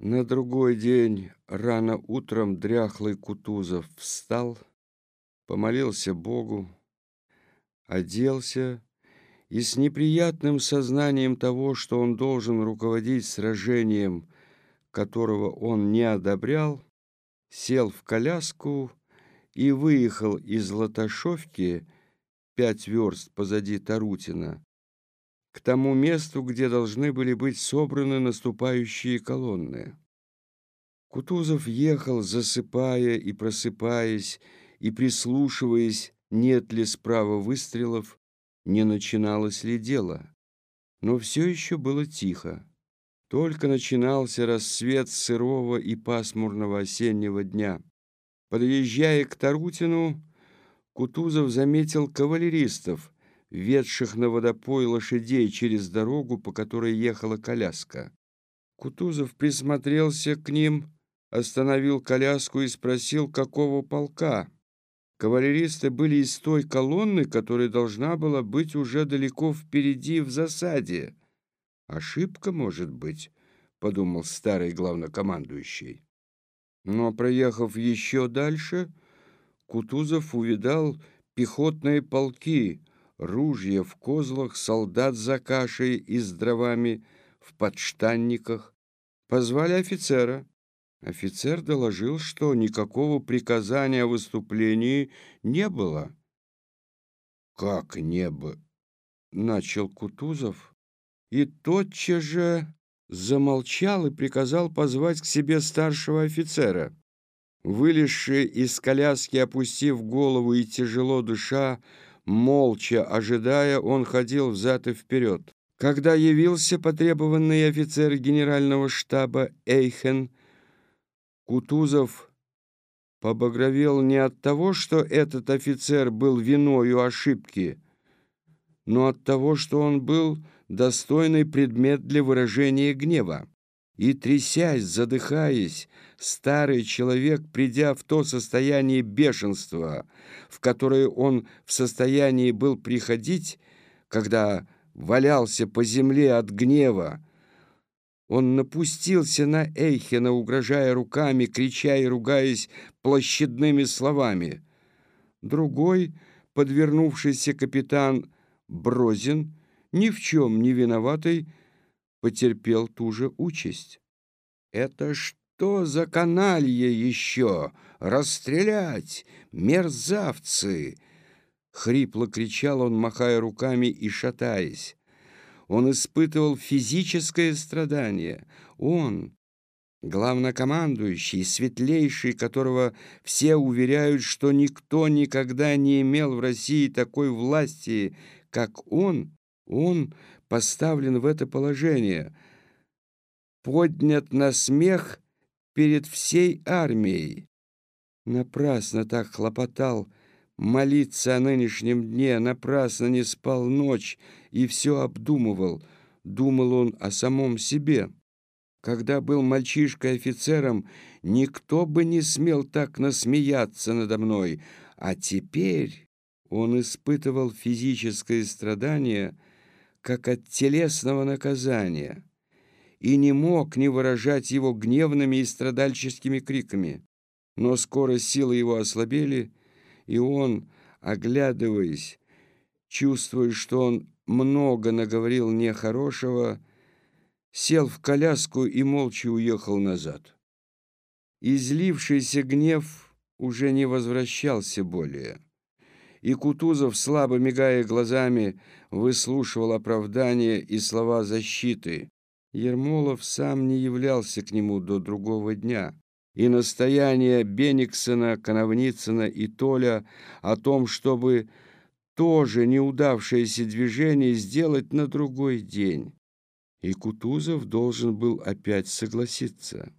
На другой день рано утром дряхлый Кутузов встал, помолился Богу, оделся и с неприятным сознанием того, что он должен руководить сражением, которого он не одобрял, сел в коляску и выехал из Латашовки пять верст позади Тарутина к тому месту, где должны были быть собраны наступающие колонны. Кутузов ехал, засыпая и просыпаясь, и прислушиваясь, нет ли справа выстрелов, не начиналось ли дело. Но все еще было тихо. Только начинался рассвет сырого и пасмурного осеннего дня. Подъезжая к Тарутину, Кутузов заметил кавалеристов — ведших на водопой лошадей через дорогу, по которой ехала коляска. Кутузов присмотрелся к ним, остановил коляску и спросил, какого полка. Кавалеристы были из той колонны, которая должна была быть уже далеко впереди в засаде. «Ошибка, может быть», — подумал старый главнокомандующий. Но, проехав еще дальше, Кутузов увидал пехотные полки, ружья в козлах, солдат за кашей и с дровами, в подштанниках. Позвали офицера. Офицер доложил, что никакого приказания о выступлении не было. «Как не было?» — начал Кутузов. И тотчас же замолчал и приказал позвать к себе старшего офицера. Вылезший из коляски, опустив голову и тяжело дыша, Молча ожидая, он ходил взад и вперед. Когда явился потребованный офицер генерального штаба Эйхен, Кутузов побагровел не от того, что этот офицер был виною ошибки, но от того, что он был достойный предмет для выражения гнева. И, трясясь, задыхаясь, старый человек, придя в то состояние бешенства, в которое он в состоянии был приходить, когда валялся по земле от гнева, он напустился на Эйхена, угрожая руками, крича и ругаясь площадными словами. Другой, подвернувшийся капитан Брозин, ни в чем не виноватый, потерпел ту же участь. «Это что за каналье еще? Расстрелять! Мерзавцы!» Хрипло кричал он, махая руками и шатаясь. Он испытывал физическое страдание. Он, главнокомандующий, светлейший, которого все уверяют, что никто никогда не имел в России такой власти, как он, он поставлен в это положение, поднят на смех перед всей армией. Напрасно так хлопотал молиться о нынешнем дне, напрасно не спал ночь и все обдумывал. Думал он о самом себе. Когда был мальчишкой офицером, никто бы не смел так насмеяться надо мной, а теперь он испытывал физическое страдание — как от телесного наказания, и не мог не выражать его гневными и страдальческими криками. Но скоро силы его ослабели, и он, оглядываясь, чувствуя, что он много наговорил нехорошего, сел в коляску и молча уехал назад. Излившийся гнев уже не возвращался более и Кутузов, слабо мигая глазами, выслушивал оправдания и слова защиты. Ермолов сам не являлся к нему до другого дня, и настояние Бениксона, Коновницына и Толя о том, чтобы тоже неудавшееся движение сделать на другой день. И Кутузов должен был опять согласиться.